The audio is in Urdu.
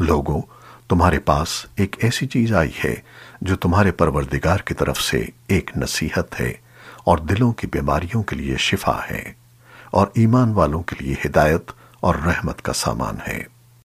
لوگوں، تمہارے پاس ایک ایسی چیز آئی ہے جو تمہارے پروردگار کی طرف سے ایک نصیحت ہے اور دلوں کی بیماریوں کے لیے شفا ہے اور ایمان والوں کے لیے ہدایت اور رحمت کا سامان ہے۔